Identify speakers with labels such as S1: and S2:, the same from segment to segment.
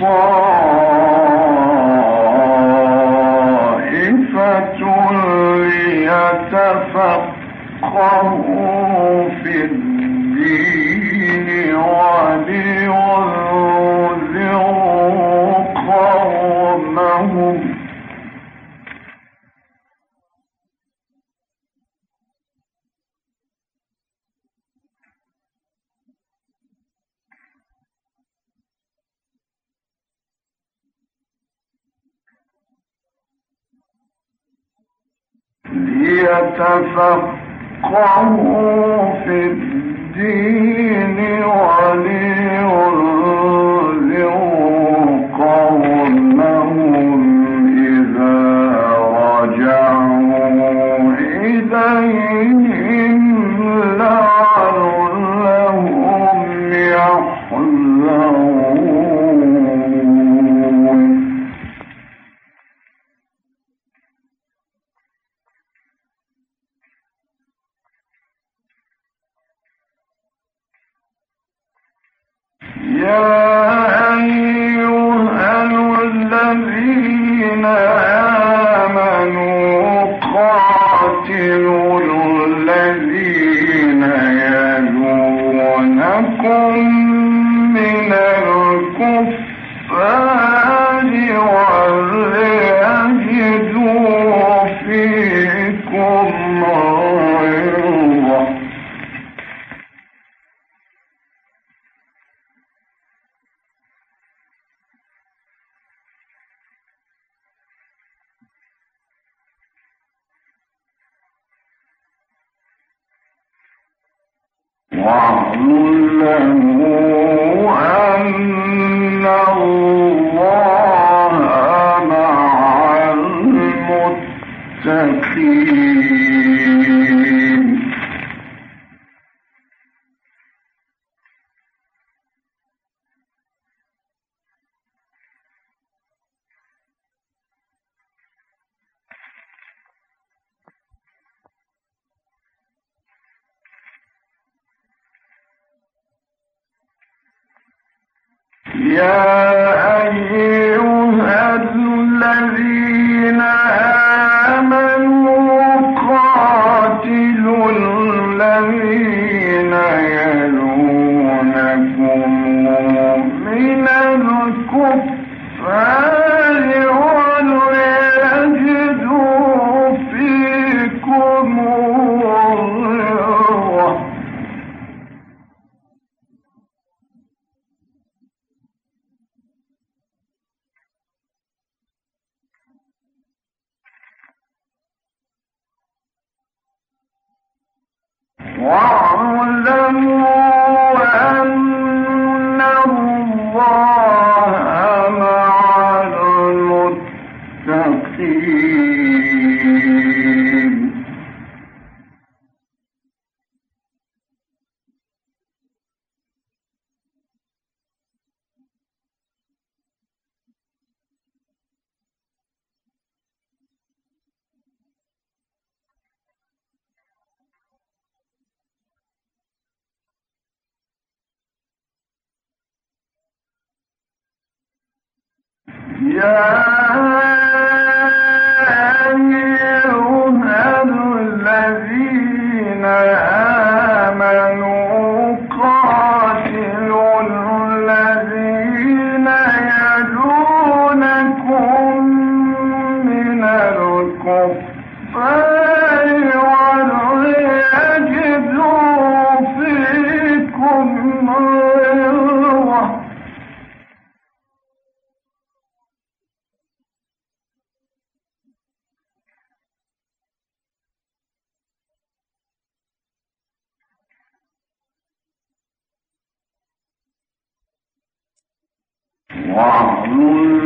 S1: for يلونكم من الكفار من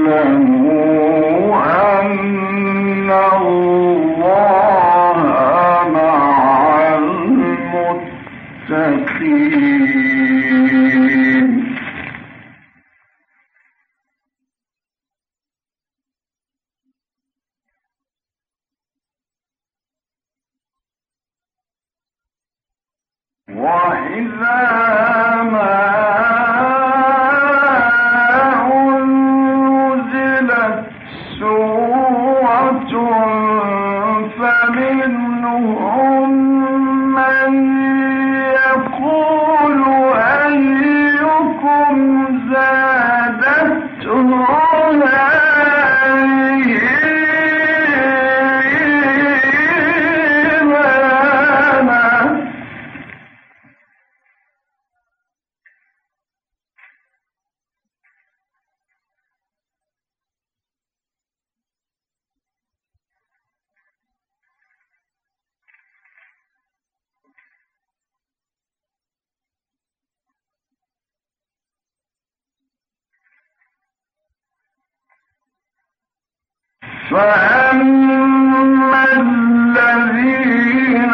S1: فأما الذين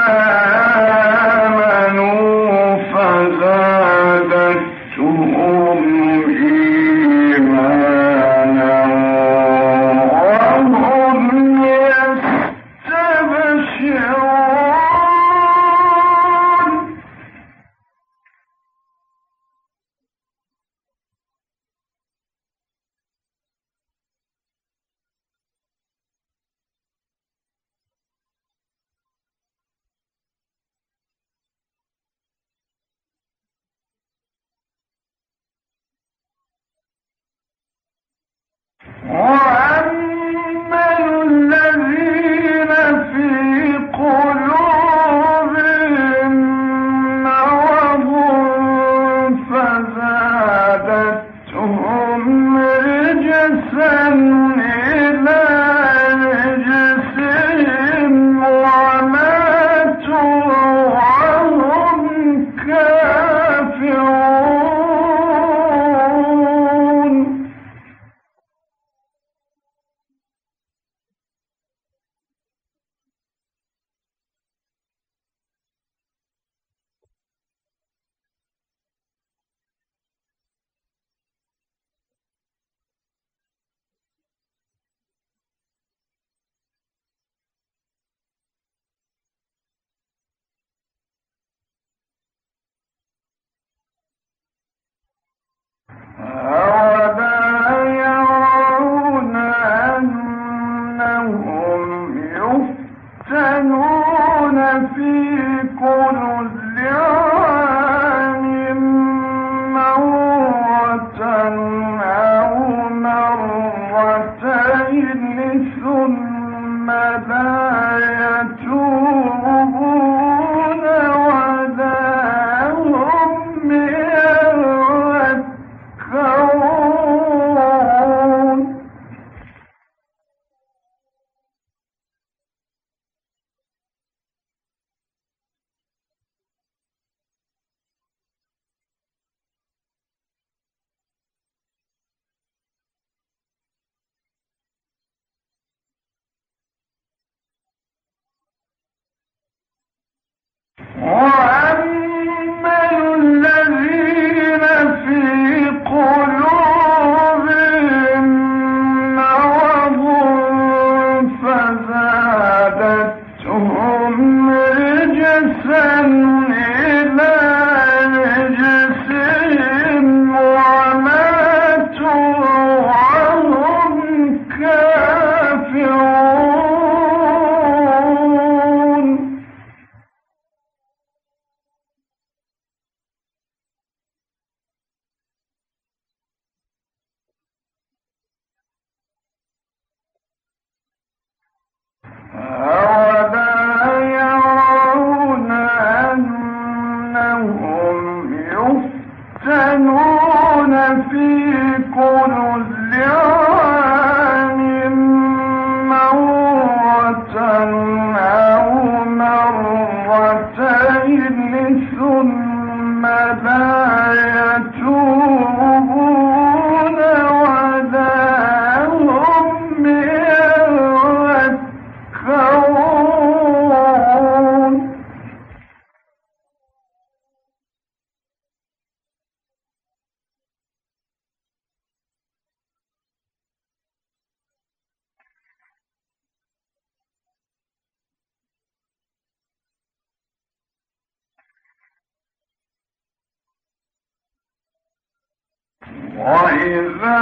S1: وإذا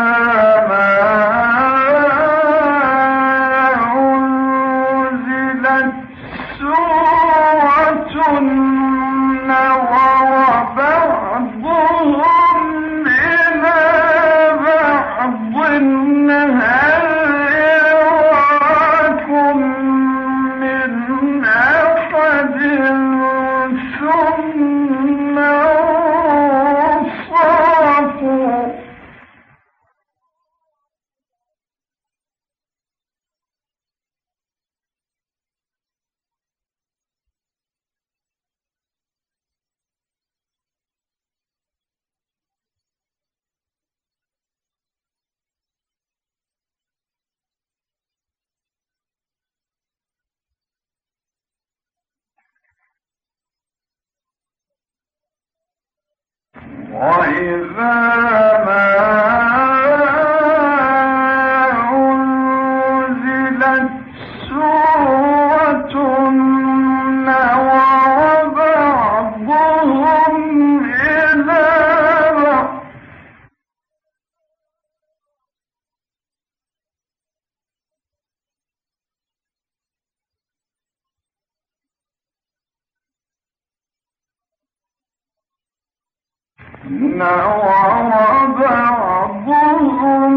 S1: بعضهم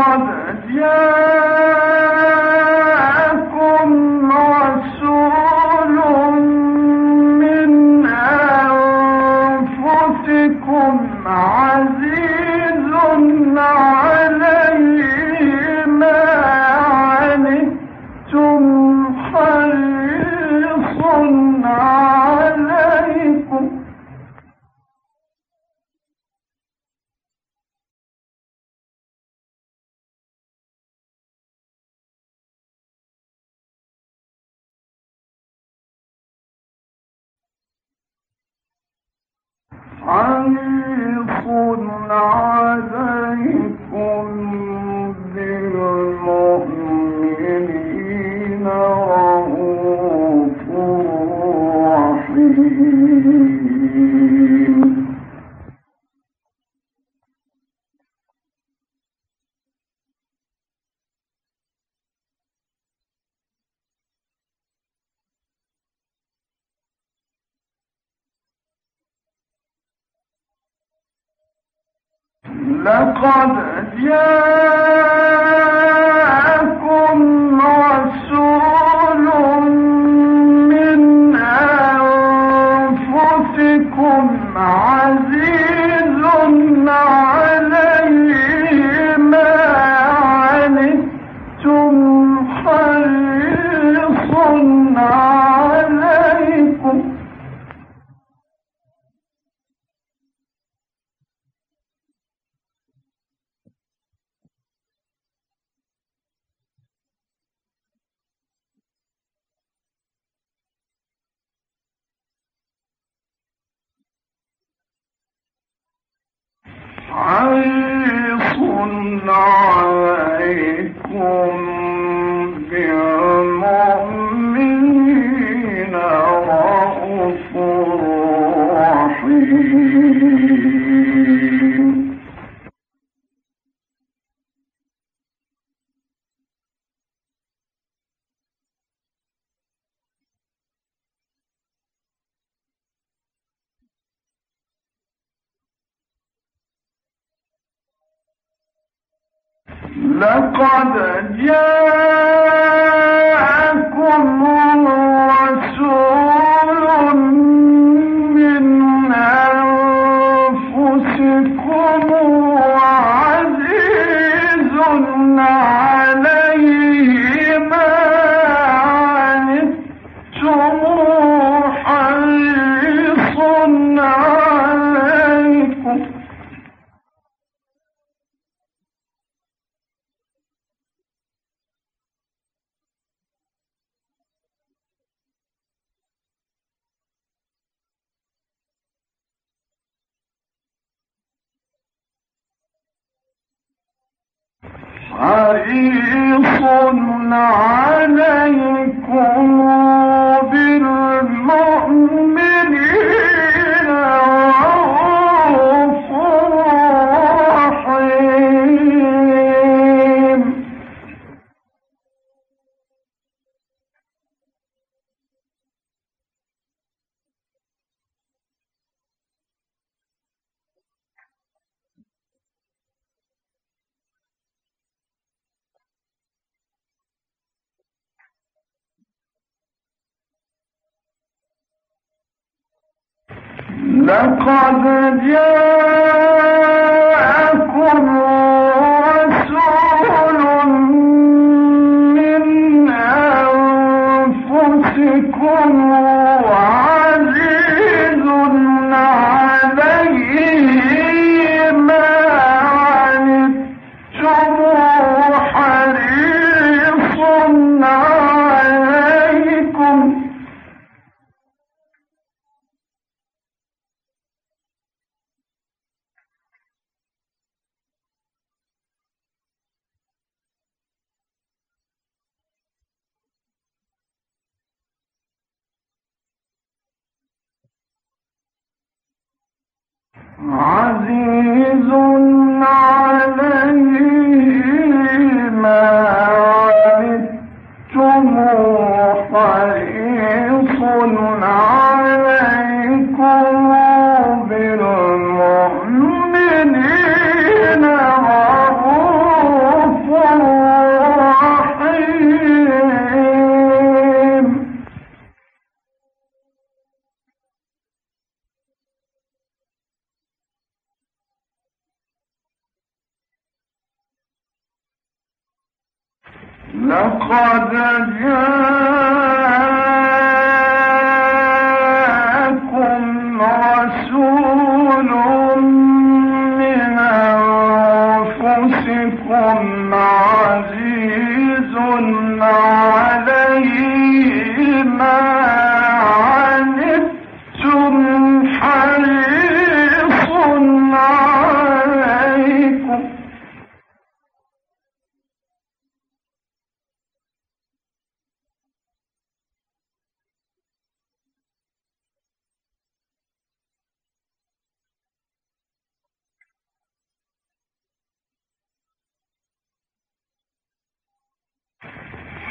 S1: 光子家。حريص عليكم. لقد جاءكم عزيز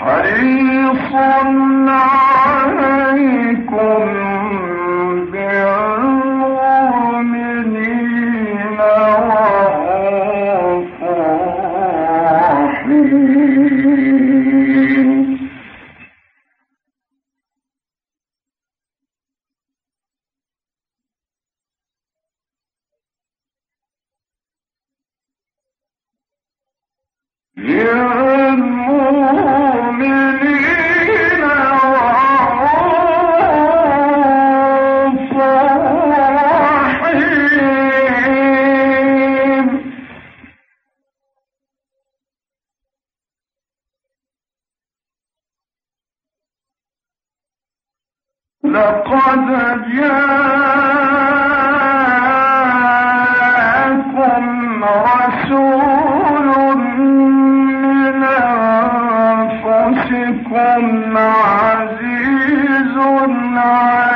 S1: حريص عليكم. أنفسكم عزيز عليه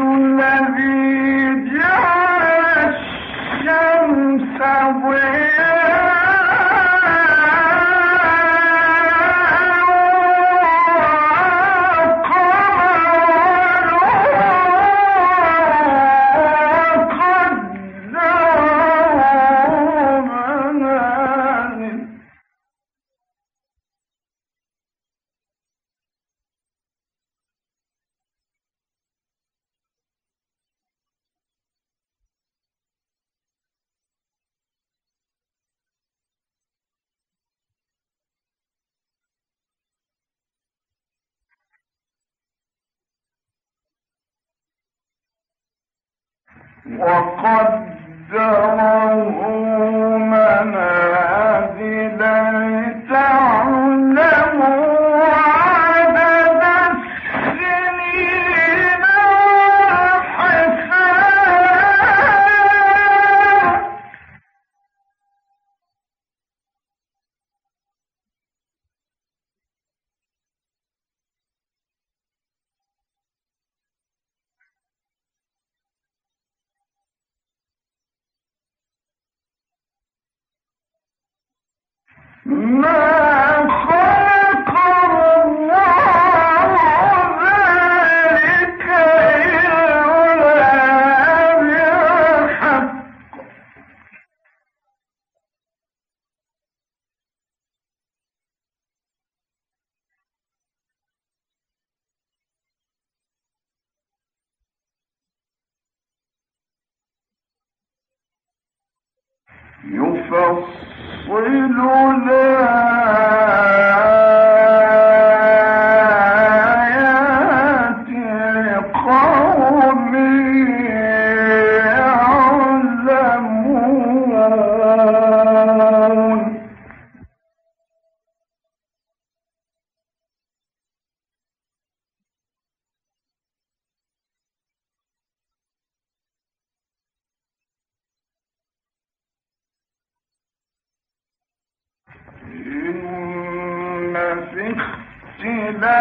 S1: الذي جعل الشمس ضياء. يفصل إلى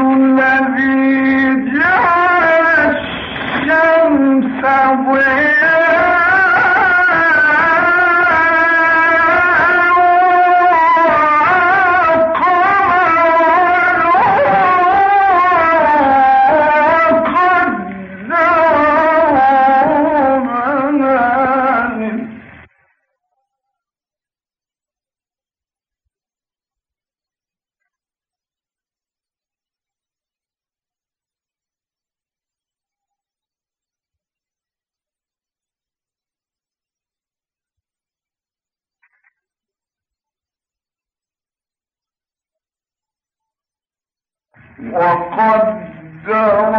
S1: الذي جعل الشمس ضياء وقدره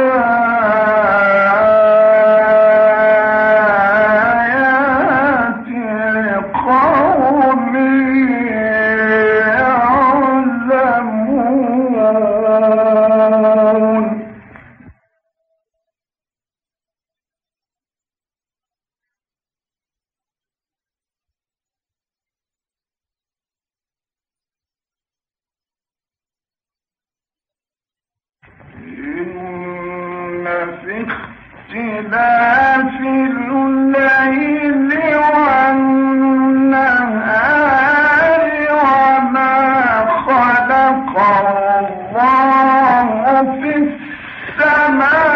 S1: السماء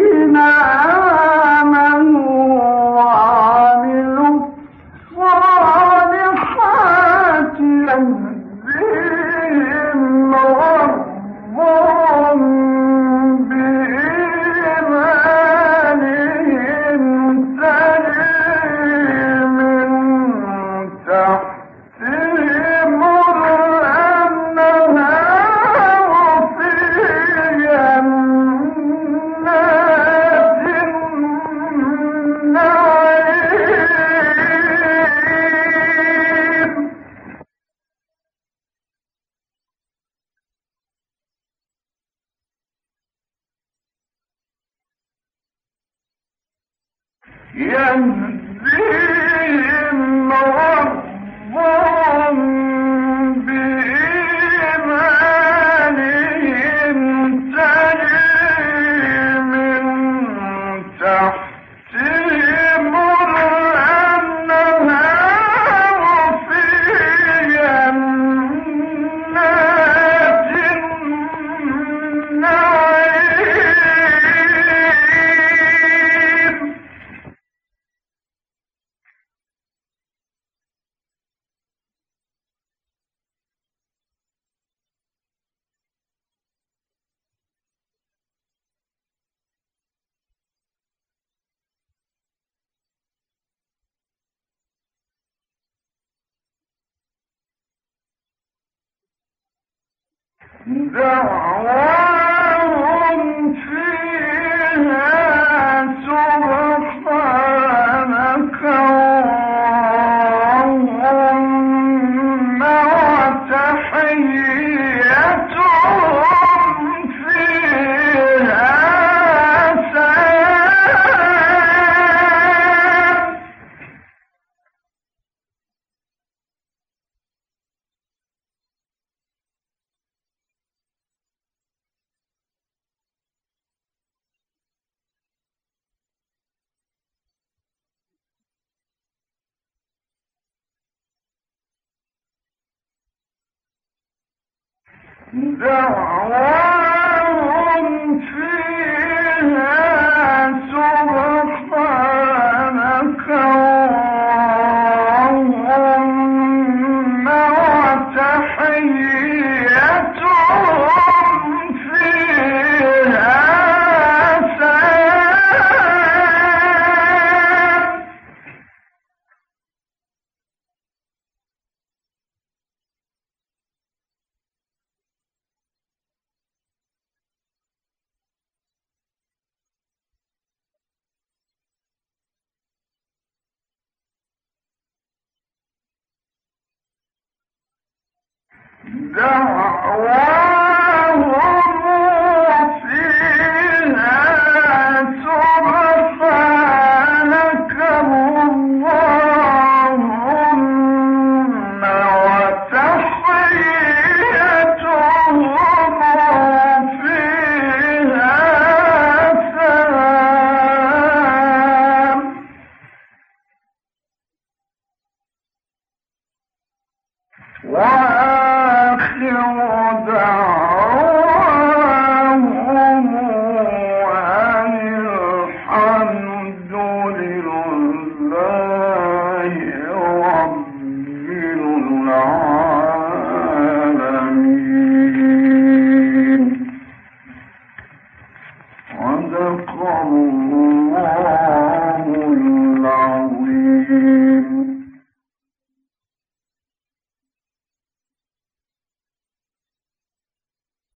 S1: الذين دعواهم فيها صدق